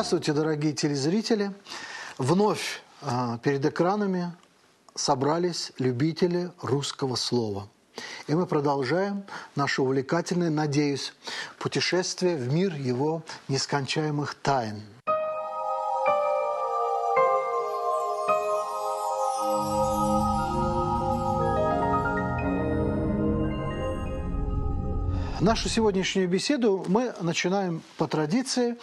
Здравствуйте, дорогие телезрители. Вновь э, перед экранами собрались любители русского слова. И мы продолжаем наше увлекательное, надеюсь, путешествие в мир его нескончаемых тайн – Нашу сегодняшнюю беседу мы начинаем по традиции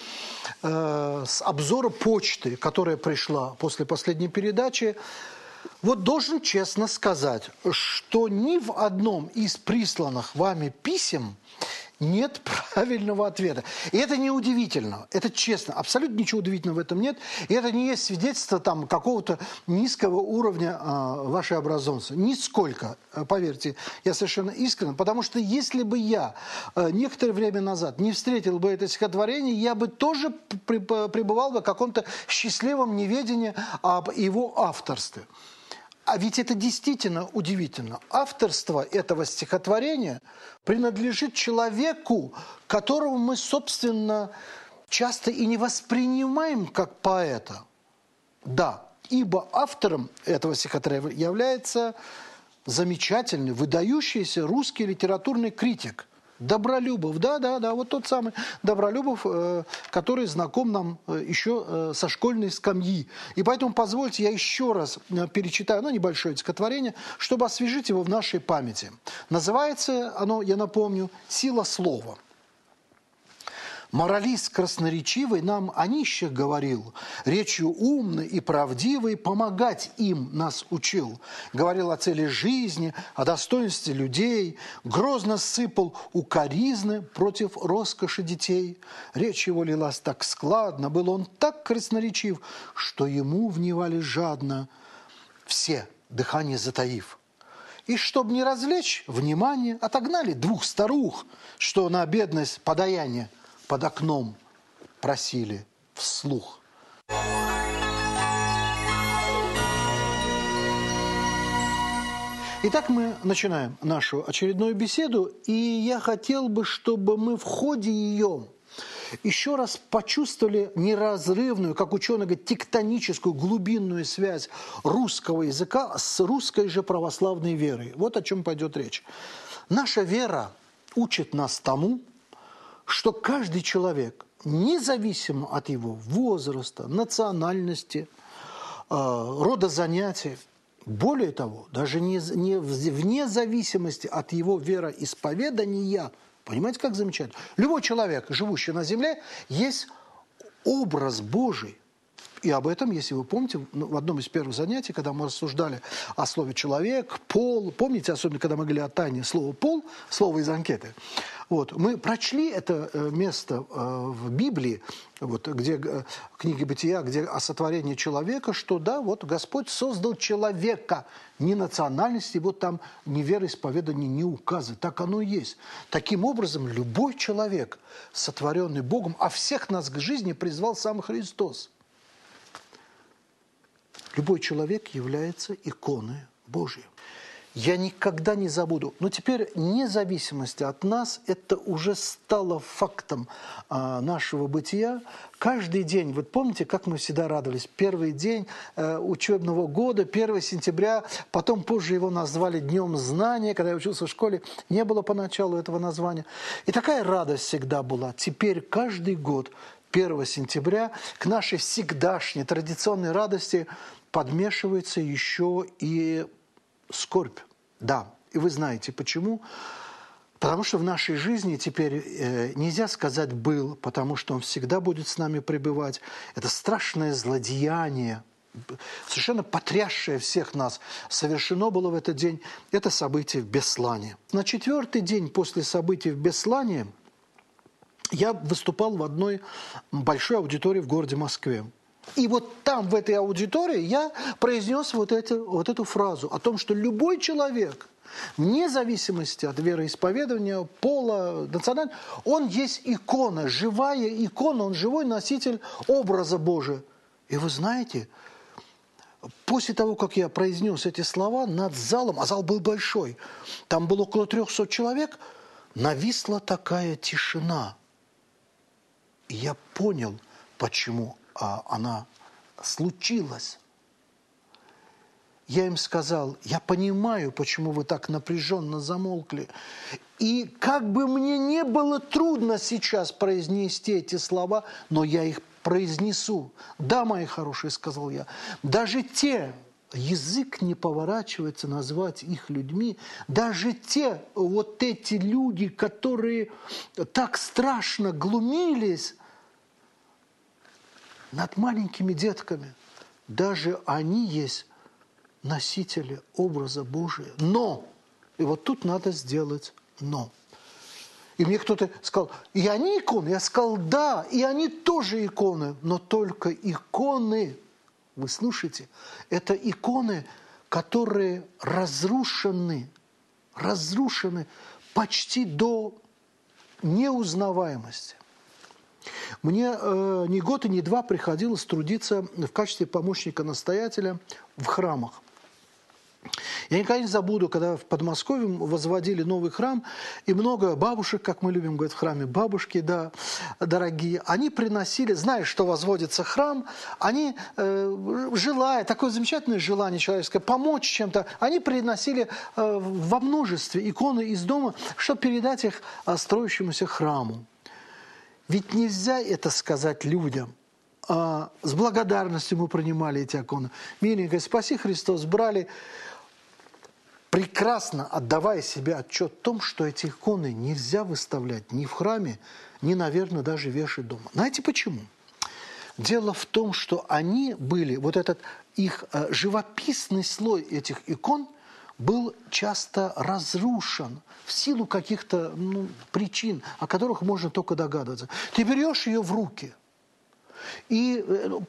э, с обзора почты, которая пришла после последней передачи. Вот должен честно сказать, что ни в одном из присланных вами писем нет правильного ответа. И это не удивительно, это честно, абсолютно ничего удивительного в этом нет. И это не есть свидетельство там какого-то низкого уровня э, вашей образованности. Нисколько, э, поверьте, я совершенно искренне. Потому что если бы я э, некоторое время назад не встретил бы это стихотворение, я бы тоже пребывал бы в каком-то счастливом неведении об его авторстве. А ведь это действительно удивительно. Авторство этого стихотворения принадлежит человеку, которого мы, собственно, часто и не воспринимаем как поэта. Да, ибо автором этого стихотворения является замечательный, выдающийся русский литературный критик – Добролюбов, да, да, да, вот тот самый Добролюбов, э, который знаком нам э, еще э, со школьной скамьи. И поэтому позвольте я еще раз перечитаю, ну, небольшое стихотворение, чтобы освежить его в нашей памяти. Называется оно, я напомню, «Сила слова». Моралист красноречивый нам о нищих говорил, речью умной и правдивой помогать им нас учил. Говорил о цели жизни, о достоинстве людей, грозно сыпал укоризны против роскоши детей. Речь его лилась так складно, был он так красноречив, что ему вневали жадно все, дыхание затаив. И чтобы не развлечь внимание, отогнали двух старух, что на бедность подаяние – под окном просили вслух. Итак, мы начинаем нашу очередную беседу, и я хотел бы, чтобы мы в ходе ее еще раз почувствовали неразрывную, как ученые говорят, тектоническую глубинную связь русского языка с русской же православной верой. Вот о чем пойдет речь. Наша вера учит нас тому, что каждый человек, независимо от его возраста, национальности, э, рода занятий, более того, даже не, не, вне зависимости от его вероисповедания, понимаете, как замечательно? Любой человек, живущий на земле, есть образ Божий. И об этом, если вы помните, в одном из первых занятий, когда мы рассуждали о слове «человек», «пол», помните, особенно когда мы говорили о тайне слова «пол», слово из анкеты – вот. Мы прочли это э, место э, в Библии, вот, где э, в книге Бытия, где о сотворении человека, что да, вот Господь создал человека, ни национальности, вот там ни вероисповедания не указывает. Так оно и есть. Таким образом, любой человек, сотворенный Богом, а всех нас к жизни призвал сам Христос. Любой человек является иконой Божьей я никогда не забуду. Но теперь независимость от нас, это уже стало фактом а, нашего бытия. Каждый день, вот помните, как мы всегда радовались, первый день э, учебного года, 1 сентября, потом позже его назвали Днем Знания, когда я учился в школе, не было поначалу этого названия. И такая радость всегда была. Теперь каждый год 1 сентября к нашей всегдашней традиционной радости подмешивается еще и скорбь. Да, и вы знаете почему. Потому что в нашей жизни теперь э, нельзя сказать «был», потому что он всегда будет с нами пребывать. Это страшное злодеяние, совершенно потрясшее всех нас, совершено было в этот день. Это событие в Беслане. На четвертый день после событий в Беслане я выступал в одной большой аудитории в городе Москве. И вот там, в этой аудитории, я произнес вот, это, вот эту фразу о том, что любой человек, вне зависимости от вероисповедания, пола, национальности, он есть икона, живая икона, он живой носитель образа Божия. И вы знаете, после того, как я произнес эти слова, над залом, а зал был большой, там было около 300 человек, нависла такая тишина. И я понял – почему она случилась. Я им сказал, я понимаю, почему вы так напряженно замолкли. И как бы мне не было трудно сейчас произнести эти слова, но я их произнесу. Да, мои хорошие, сказал я, даже те, язык не поворачивается назвать их людьми, даже те, вот эти люди, которые так страшно глумились над маленькими детками, даже они есть носители образа Божия. Но, и вот тут надо сделать но. И мне кто-то сказал, и они иконы? Я сказал, да, и они тоже иконы, но только иконы, вы слушаете, это иконы, которые разрушены, разрушены почти до неузнаваемости. Мне э, ни год и ни два приходилось трудиться в качестве помощника-настоятеля в храмах. Я никогда не забуду, когда в Подмосковье возводили новый храм, и много бабушек, как мы любим говорить в храме, бабушки, да, дорогие, они приносили, зная, что возводится храм, они, э, желая, такое замечательное желание человеческое, помочь чем-то, они приносили э, во множестве иконы из дома, чтобы передать их э, строящемуся храму. Ведь нельзя это сказать людям – а, с благодарностью мы принимали эти иконы. Миленькая, спаси Христос, брали прекрасно отдавая себе отчет в том, что эти иконы нельзя выставлять ни в храме, ни, наверное, даже вешать дома. Знаете почему? Дело в том, что они были, вот этот их э, живописный слой этих икон был часто разрушен в силу каких-то ну, причин, о которых можно только догадываться. Ты берешь ее в руки – и э,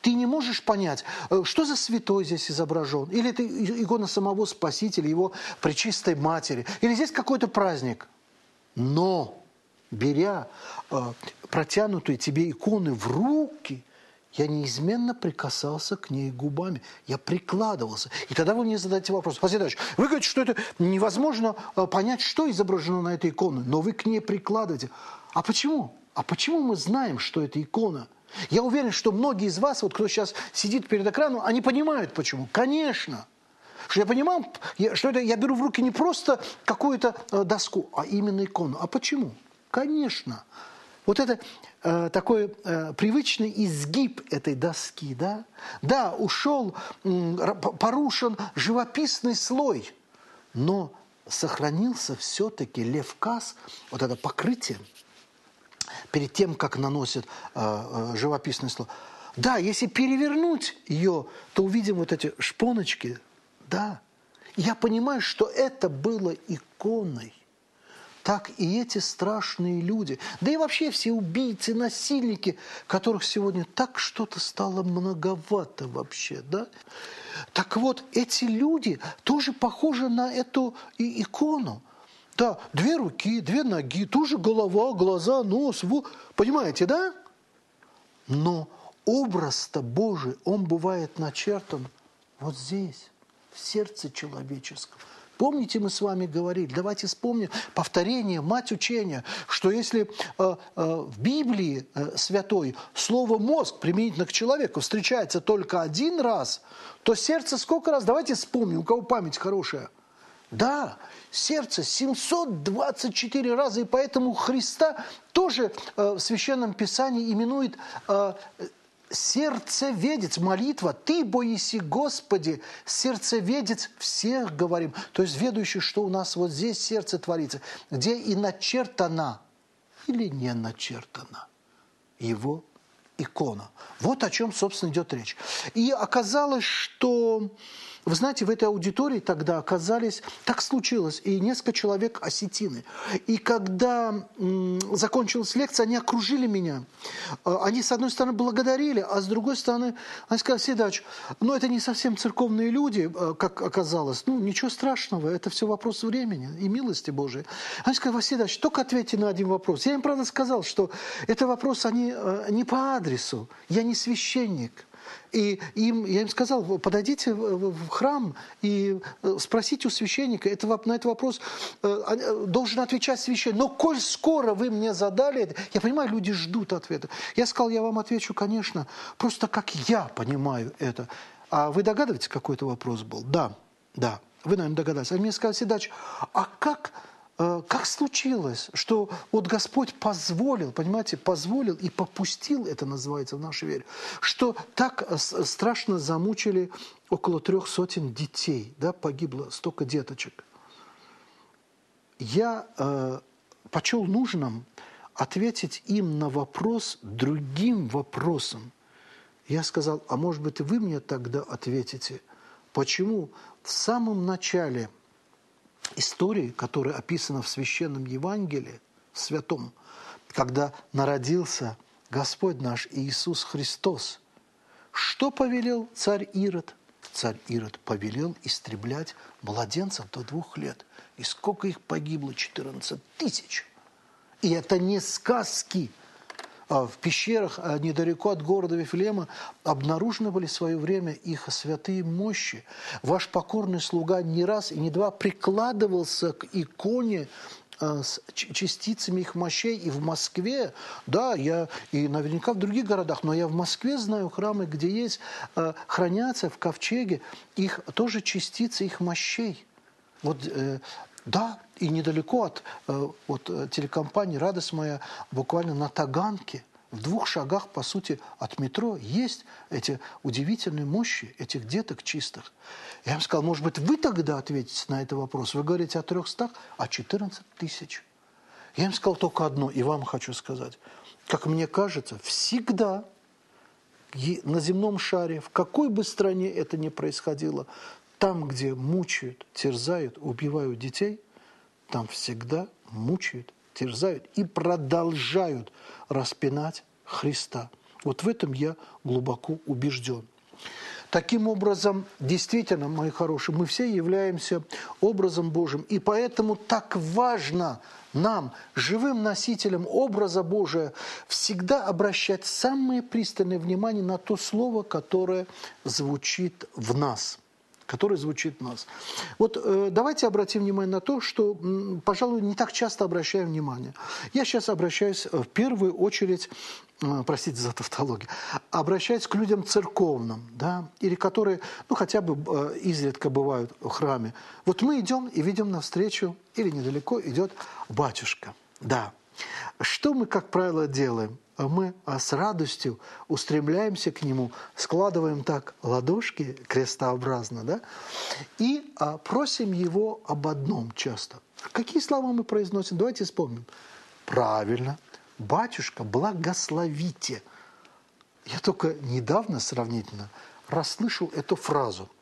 ты не можешь понять, э, что за святой здесь изображен. Или это икона самого Спасителя, его пречистой матери. Или здесь какой-то праздник. Но, беря э, протянутые тебе иконы в руки, я неизменно прикасался к ней губами. Я прикладывался. И тогда вы мне задаете вопрос. Василий вы говорите, что это невозможно понять, что изображено на этой иконе, но вы к ней прикладываете. А почему? А почему мы знаем, что это икона? Я уверен, что многие из вас, вот кто сейчас сидит перед экраном, они понимают почему. Конечно. Что я понимаю, что это я беру в руки не просто какую-то э, доску, а именно икону. А почему? Конечно. Вот это э, такой э, привычный изгиб этой доски, да? Да, ушел, э, порушен живописный слой, но сохранился все-таки левказ, вот это покрытие, перед тем, как наносят э, э, живописное слово. Да, если перевернуть ее, то увидим вот эти шпоночки. Да. Я понимаю, что это было иконой. Так и эти страшные люди, да и вообще все убийцы, насильники, которых сегодня так что-то стало многовато вообще, да? Так вот, эти люди тоже похожи на эту икону. Да, две руки, две ноги, тоже голова, глаза, нос, во. Понимаете, да? Но образ-то Божий, он бывает начертан вот здесь, в сердце человеческом. Помните, мы с вами говорили, давайте вспомним повторение, мать учения, что если э, э, в Библии э, святой слово «мозг» применительно к человеку встречается только один раз, то сердце сколько раз? Давайте вспомним, у кого память хорошая – да, сердце 724 раза, и поэтому Христа тоже э, в Священном Писании именует э, сердцеведец, молитва, «Ты боиси Господи, сердцеведец всех говорим». То есть ведущий, что у нас вот здесь сердце творится, где и начертана или не начертана его икона. Вот о чем, собственно, идет речь. И оказалось, что вы знаете, в этой аудитории тогда оказались, так случилось, и несколько человек осетины. И когда закончилась лекция, они окружили меня. А, они, с одной стороны, благодарили, а с другой стороны, они сказали, Седач, ну это не совсем церковные люди, а, как оказалось. Ну, ничего страшного, это все вопрос времени и милости Божией. Они сказали, Василий только ответьте на один вопрос. Я им, правда, сказал, что это вопрос они, а, не по адресу, я не священник. И им, я им сказал, подойдите в храм и э, спросите у священника. Это, на этот вопрос э, э, должен отвечать священник. Но коль скоро вы мне задали это, я понимаю, люди ждут ответа. Я сказал, я вам отвечу, конечно, просто как я понимаю это. А вы догадываетесь, какой это вопрос был? Да, да. Вы, наверное, догадались. Они мне сказали, Седач, а как как случилось, что вот Господь позволил, понимаете, позволил и попустил, это называется в нашей вере, что так э, страшно замучили около трех сотен детей, да, погибло столько деточек. Я э, почел нужным ответить им на вопрос другим вопросом. Я сказал, а может быть, вы мне тогда ответите, почему в самом начале – истории, которая описана в Священном Евангелии, святом, когда народился Господь наш Иисус Христос. Что повелел царь Ирод? Царь Ирод повелел истреблять младенцев до двух лет. И сколько их погибло? 14 тысяч. И это не сказки – в пещерах а, недалеко от города Вифлеема обнаружены были в свое время их святые мощи. Ваш покорный слуга не раз и не два прикладывался к иконе а, с частицами их мощей и в Москве, да, я и наверняка в других городах, но я в Москве знаю храмы, где есть, хранятся в ковчеге их тоже частицы их мощей. Вот э, да, и недалеко от, э, от э, телекомпании «Радость моя», буквально на Таганке, в двух шагах, по сути, от метро есть эти удивительные мощи этих деток чистых. Я им сказал, может быть, вы тогда ответите на этот вопрос. Вы говорите о 300, а 14 тысяч. Я им сказал только одно, и вам хочу сказать. Как мне кажется, всегда на земном шаре, в какой бы стране это ни происходило, там, где мучают, терзают, убивают детей, там всегда мучают, терзают и продолжают распинать Христа. Вот в этом я глубоко убежден. Таким образом, действительно, мои хорошие, мы все являемся образом Божьим. И поэтому так важно нам, живым носителям образа Божия, всегда обращать самое пристальное внимание на то слово, которое звучит в нас – который звучит у нас. Вот э, давайте обратим внимание на то, что, м, пожалуй, не так часто обращаем внимание. Я сейчас обращаюсь в первую очередь, э, простите за тавтологию, обращаюсь к людям церковным, да, или которые, ну, хотя бы э, изредка бывают в храме. Вот мы идем и видим навстречу, или недалеко идет батюшка, да. Что мы, как правило, делаем? мы а с радостью устремляемся к Нему, складываем так ладошки крестообразно, да, и а, просим Его об одном часто. Какие слова мы произносим? Давайте вспомним. Правильно. Батюшка, благословите. Я только недавно сравнительно расслышал эту фразу –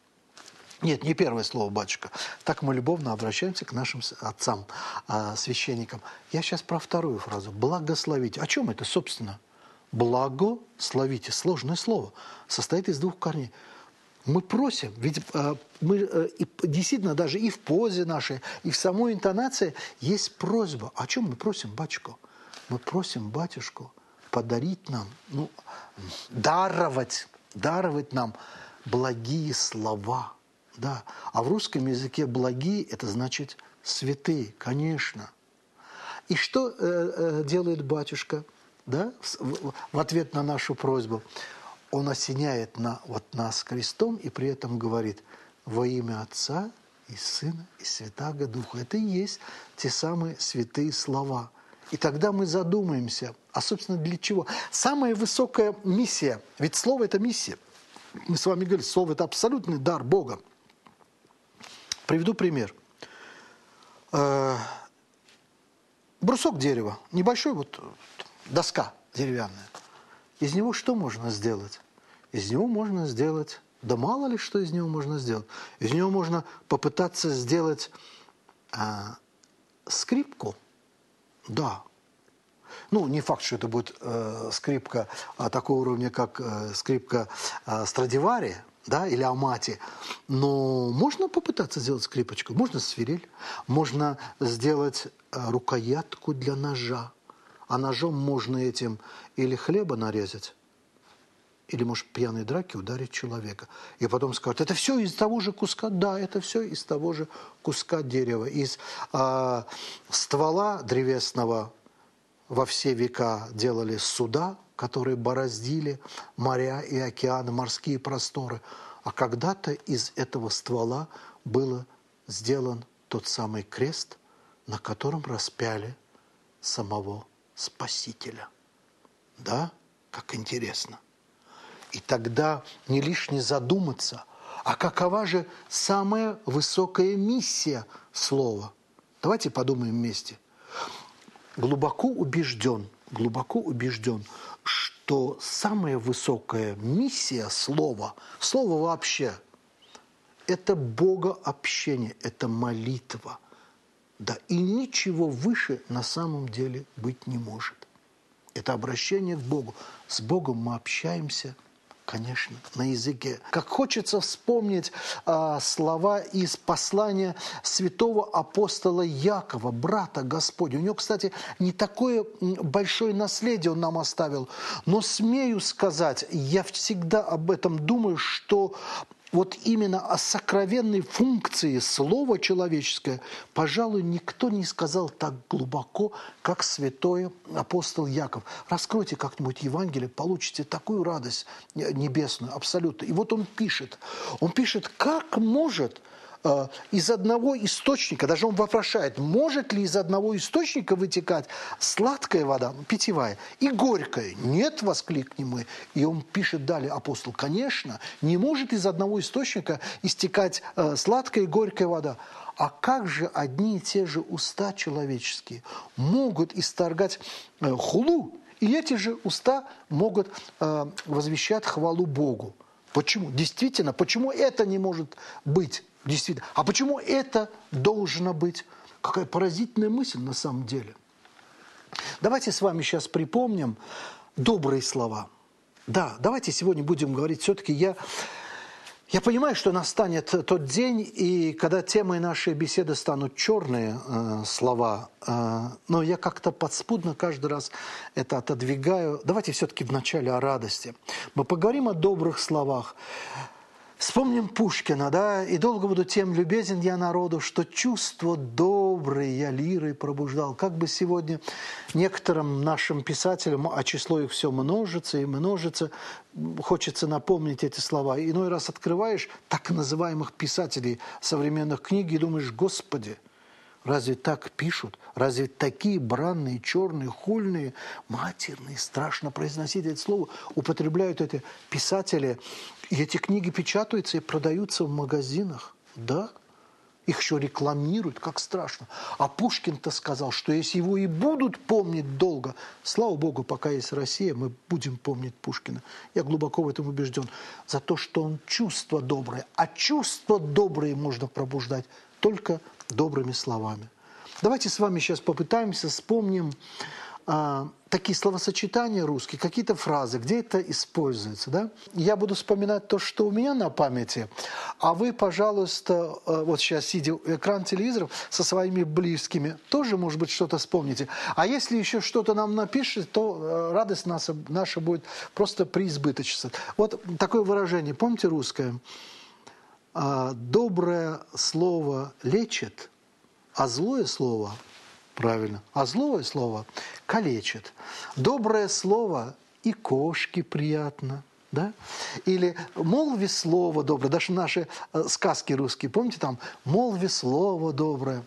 нет, не первое слово, батюшка. Так мы любовно обращаемся к нашим отцам, а, священникам. Я сейчас про вторую фразу. Благословите. О чем это, собственно? Благословите. Сложное слово. Состоит из двух корней. Мы просим, ведь э, мы э, действительно даже и в позе нашей, и в самой интонации есть просьба. О чем мы просим батюшку? Мы просим батюшку подарить нам, ну, даровать, даровать нам благие слова – да. А в русском языке благие – это значит святые, конечно. И что э, э, делает батюшка да, в, в ответ на нашу просьбу? Он осеняет на, вот нас крестом и при этом говорит «Во имя Отца и Сына и Святаго Духа». Это и есть те самые святые слова. И тогда мы задумаемся, а, собственно, для чего? Самая высокая миссия, ведь слово – это миссия. Мы с вами говорили, слово – это абсолютный дар Бога. Приведу пример. Э, брусок дерева, небольшой вот доска деревянная. Из него что можно сделать? Из него можно сделать, да мало ли что из него можно сделать. Из него можно попытаться сделать а, скрипку. Да. Ну, не факт, что это будет э, скрипка а, такого уровня, как э, скрипка э, Страдивари, да, или Амати. Но можно попытаться сделать скрипочку, можно свирель, можно сделать э, рукоятку для ножа. А ножом можно этим или хлеба нарезать, или, может, пьяной драки ударить человека. И потом скажут, это все из того же куска? Да, это все из того же куска дерева. Из э, ствола древесного во все века делали суда, которые бороздили моря и океаны, морские просторы. А когда-то из этого ствола был сделан тот самый крест, на котором распяли самого Спасителя. Да? Как интересно. И тогда не лишне задуматься, а какова же самая высокая миссия слова? Давайте подумаем вместе. Глубоко убежден, глубоко убежден, что самая высокая миссия слова, слова вообще, это богообщение, это молитва. Да, и ничего выше на самом деле быть не может. Это обращение к Богу. С Богом мы общаемся – Конечно, на языке. Как хочется вспомнить э, слова из послания святого апостола Якова, брата Господня. У него, кстати, не такое большое наследие он нам оставил, но смею сказать, я всегда об этом думаю, что вот именно о сокровенной функции слова человеческое, пожалуй, никто не сказал так глубоко, как святой апостол Яков. Раскройте как-нибудь Евангелие, получите такую радость небесную, абсолютно. И вот он пишет, он пишет, как может из одного источника, даже он вопрошает, может ли из одного источника вытекать сладкая вода, питьевая, и горькая? Нет, воскликнем мы. И он пишет далее, апостол, конечно, не может из одного источника истекать э, сладкая и горькая вода. А как же одни и те же уста человеческие могут исторгать э, хулу, и эти же уста могут возвещать хвалу Богу? Почему? Действительно, почему это не может быть? Действительно. А почему это должно быть? Какая поразительная мысль на самом деле. Давайте с вами сейчас припомним добрые слова. Да, давайте сегодня будем говорить, все-таки я я понимаю, что настанет тот день, и когда темой нашей беседы станут черные э, слова, э, но я как-то подспудно каждый раз это отодвигаю. Давайте все-таки вначале о радости. Мы поговорим о добрых словах. Вспомним Пушкина, да, «И долго буду тем любезен я народу, что чувство доброе я лирой пробуждал». Как бы сегодня некоторым нашим писателям, а число их все множится и множится, хочется напомнить эти слова. Иной раз открываешь так называемых писателей современных книг и думаешь, «Господи, Разве так пишут? Разве такие бранные, черные, хульные, матерные, страшно произносить это слово, употребляют это писатели? И эти книги печатаются и продаются в магазинах. Да, их еще рекламируют, как страшно. А Пушкин-то сказал, что если его и будут помнить долго, слава Богу, пока есть Россия, мы будем помнить Пушкина. Я глубоко в этом убежден. За то, что он чувство доброе. А чувство доброе можно пробуждать только добрыми словами. Давайте с вами сейчас попытаемся вспомним а, такие словосочетания русские, какие-то фразы, где это используется. Да? Я буду вспоминать то, что у меня на памяти, а вы, пожалуйста, а, вот сейчас сидя экран телевизоров со своими близкими, тоже, может быть, что-то вспомните. А если еще что-то нам напишет, то а, радость наша, наша будет просто преизбыточиться. Вот такое выражение, помните русское? А доброе слово лечит, а злое слово, правильно, а злое слово калечит. Доброе слово и кошке приятно, да? Или молви слово доброе, даже наши э, сказки русские, помните там, молви слово доброе.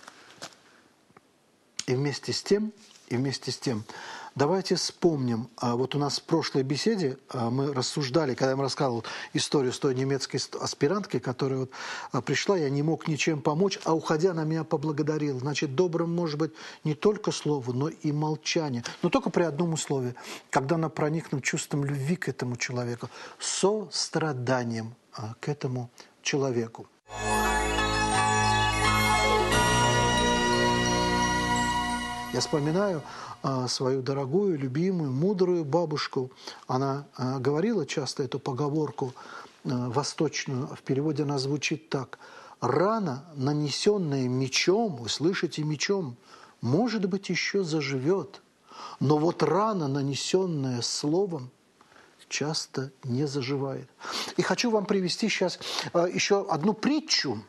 И вместе с тем, и вместе с тем, Давайте вспомним. А вот у нас в прошлой беседе а, мы рассуждали, когда я вам рассказывал историю с той немецкой аспиранткой, которая вот а, пришла, я не мог ничем помочь, а уходя на меня поблагодарил. Значит, добрым может быть не только слово, но и молчание. Но только при одном условии, когда она проникнет чувством любви к этому человеку, состраданием к этому человеку. Я вспоминаю а, свою дорогую, любимую, мудрую бабушку. Она а, говорила часто эту поговорку а, восточную, в переводе она звучит так. «Рана, нанесенная мечом, вы слышите, мечом, может быть, еще заживет, но вот рана, нанесенная словом, часто не заживает. И хочу вам привести сейчас еще одну притчу,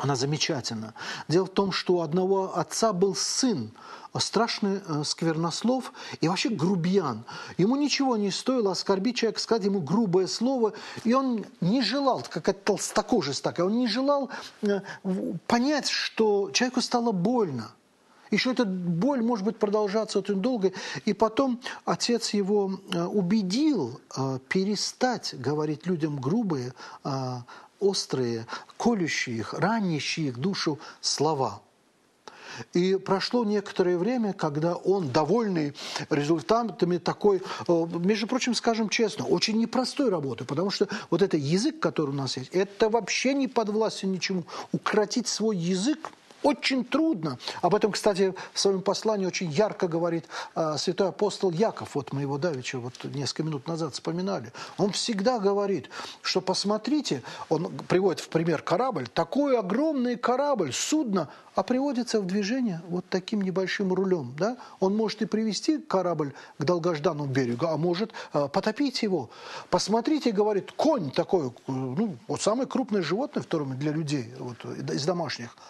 она замечательна. Дело в том, что у одного отца был сын, страшный э, сквернослов и вообще грубиян. Ему ничего не стоило оскорбить человека, сказать ему грубое слово, и он не желал, как это толстокожесть такая, он не желал э, понять, что человеку стало больно. Еще эта боль может быть продолжаться очень долго. И потом отец его э, убедил перестать говорить людям грубые, острые, колющие их, ранящие их душу слова. И прошло некоторое время, когда он, довольный результатами такой, э, между прочим, скажем честно, очень непростой работы, потому что вот этот язык, который у нас есть, это вообще не под властью ничему. Укротить свой язык очень трудно. Об этом, кстати, в своем послании очень ярко говорит э, святой апостол Яков. Вот мы его вот несколько минут назад вспоминали. Он всегда говорит, что посмотрите, он приводит в пример корабль, такой огромный корабль, судно, а приводится в движение вот таким небольшим рулем. Да? Он может и привести корабль к долгожданному берегу, а может э, потопить его. Посмотрите, говорит, конь такой, ну, вот самое крупное животное, второе для людей, вот, из домашних –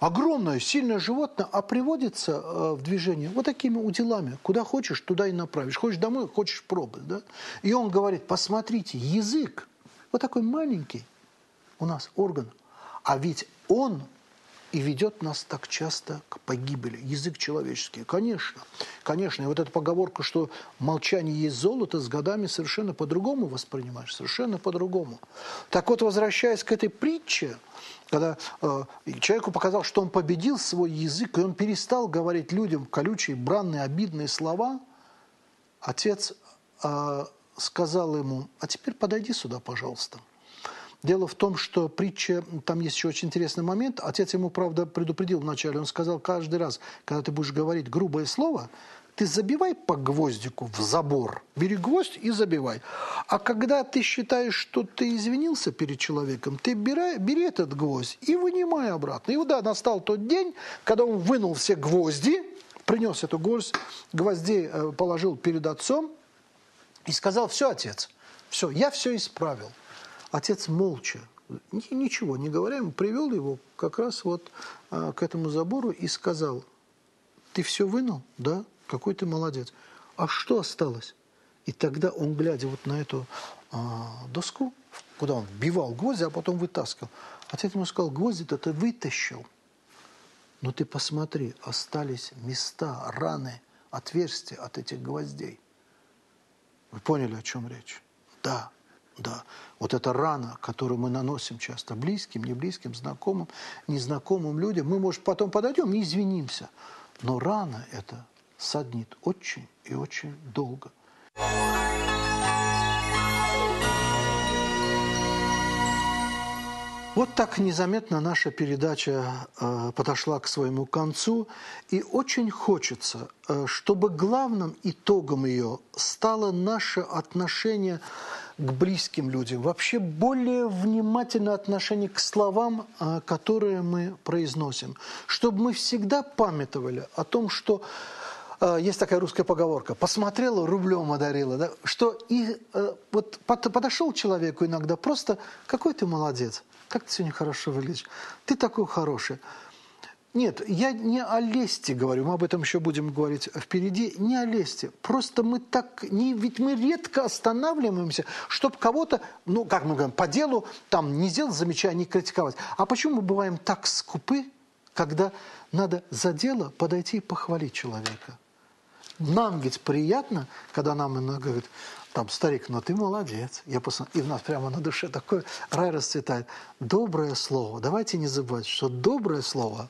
огромное, сильное животное, а приводится э, в движение вот такими уделами. Куда хочешь, туда и направишь. Хочешь домой, хочешь пробовать. Да? И он говорит, посмотрите, язык, вот такой маленький у нас орган, а ведь он и ведет нас так часто к погибели. Язык человеческий. Конечно, конечно. И вот эта поговорка, что молчание есть золото, с годами совершенно по-другому воспринимаешь, совершенно по-другому. Так вот, возвращаясь к этой притче, когда э, человеку показал, что он победил свой язык, и он перестал говорить людям колючие, бранные, обидные слова, отец э, сказал ему, а теперь подойди сюда, пожалуйста. Дело в том, что притча, там есть еще очень интересный момент. Отец ему, правда, предупредил вначале. Он сказал, каждый раз, когда ты будешь говорить грубое слово, ты забивай по гвоздику в забор. Бери гвоздь и забивай. А когда ты считаешь, что ты извинился перед человеком, ты бери, бери этот гвоздь и вынимай обратно. И вот да, настал тот день, когда он вынул все гвозди, принес эту гвоздь, гвоздей э, положил перед отцом и сказал, все, отец, все, я все исправил. Отец молча, ничего не говоря, ему привел его как раз вот а, к этому забору и сказал, ты все вынул? Да? Какой ты молодец. А что осталось? И тогда он, глядя вот на эту а, доску, куда он вбивал гвозди, а потом вытаскивал, отец ему сказал, гвозди-то ты вытащил. Но ты посмотри, остались места, раны, отверстия от этих гвоздей. Вы поняли, о чем речь? Да. Да, вот эта рана, которую мы наносим часто близким, неблизким, знакомым, незнакомым людям, мы, может, потом подойдем и извинимся. Но рана это саднит очень и очень долго. Вот так незаметно наша передача э, подошла к своему концу, и очень хочется, э, чтобы главным итогом ее стало наше отношение к близким людям, вообще более внимательное отношение к словам, э, которые мы произносим, чтобы мы всегда памятовали о том, что есть такая русская поговорка «посмотрела, рублем одарила», да? что и э, вот подошел человеку иногда просто «какой ты молодец», как ты сегодня хорошо выглядишь, ты такой хороший. Нет, я не о лести говорю, мы об этом еще будем говорить впереди, не о лести. Просто мы так, не, ведь мы редко останавливаемся, чтобы кого-то, ну, как мы говорим, по делу, там, не сделать замечание, не критиковать. А почему мы бываем так скупы, когда надо за дело подойти и похвалить человека? Нам ведь приятно, когда нам иногда говорят, там, старик, ну ты молодец. Я посмотрел, и в нас прямо на душе такой рай расцветает. Доброе слово. Давайте не забывать, что доброе слово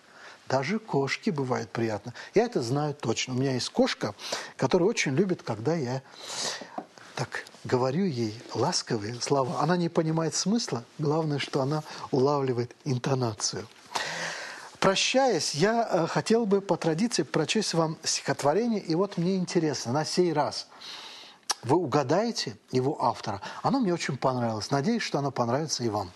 даже кошке бывает приятно. Я это знаю точно. У меня есть кошка, которая очень любит, когда я так говорю ей ласковые слова. Она не понимает смысла. Главное, что она улавливает интонацию. Прощаясь, я э, хотел бы по традиции прочесть вам стихотворение. И вот мне интересно, на сей раз – вы угадаете его автора. Оно мне очень понравилось. Надеюсь, что оно понравится и вам.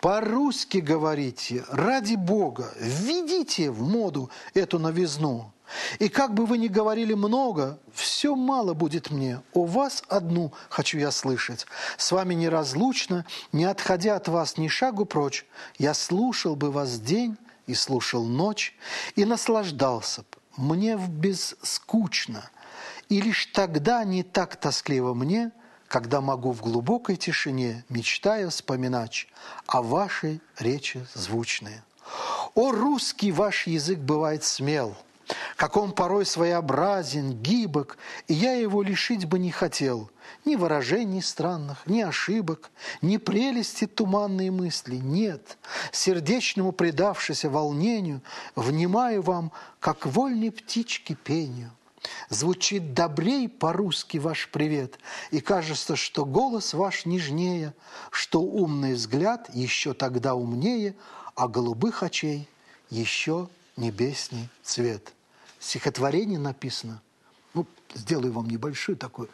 По-русски говорите, ради Бога, введите в моду эту новизну. И как бы вы ни говорили много, все мало будет мне. У вас одну хочу я слышать. С вами неразлучно, не отходя от вас ни шагу прочь, я слушал бы вас день и слушал ночь, и наслаждался б. Мне бескучно. И лишь тогда не так тоскливо мне, когда могу в глубокой тишине, мечтая вспоминать о вашей речи звучные. О, русский ваш язык бывает смел, как он порой своеобразен, гибок, и я его лишить бы не хотел. Ни выражений странных, ни ошибок, ни прелести туманной мысли. Нет, сердечному предавшись волнению, внимаю вам, как вольной птички пению. Звучит добрей по-русски ваш привет, и кажется, что голос ваш нежнее, что умный взгляд еще тогда умнее, а голубых очей еще небесный цвет. Стихотворение написано, ну, сделаю вам небольшую такую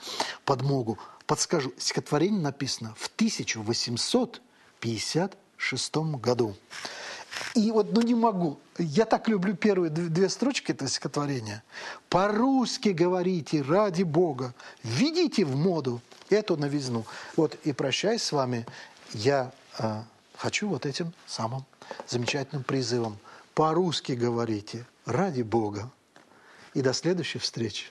подмогу, подскажу, стихотворение написано в 1856 году. И вот, ну не могу. Я так люблю первые две строчки этого стихотворения. По-русски говорите, ради Бога. Введите в моду эту новизну. Вот и прощаясь с вами, я э, хочу вот этим самым замечательным призывом. По-русски говорите, ради Бога. И до следующей встречи.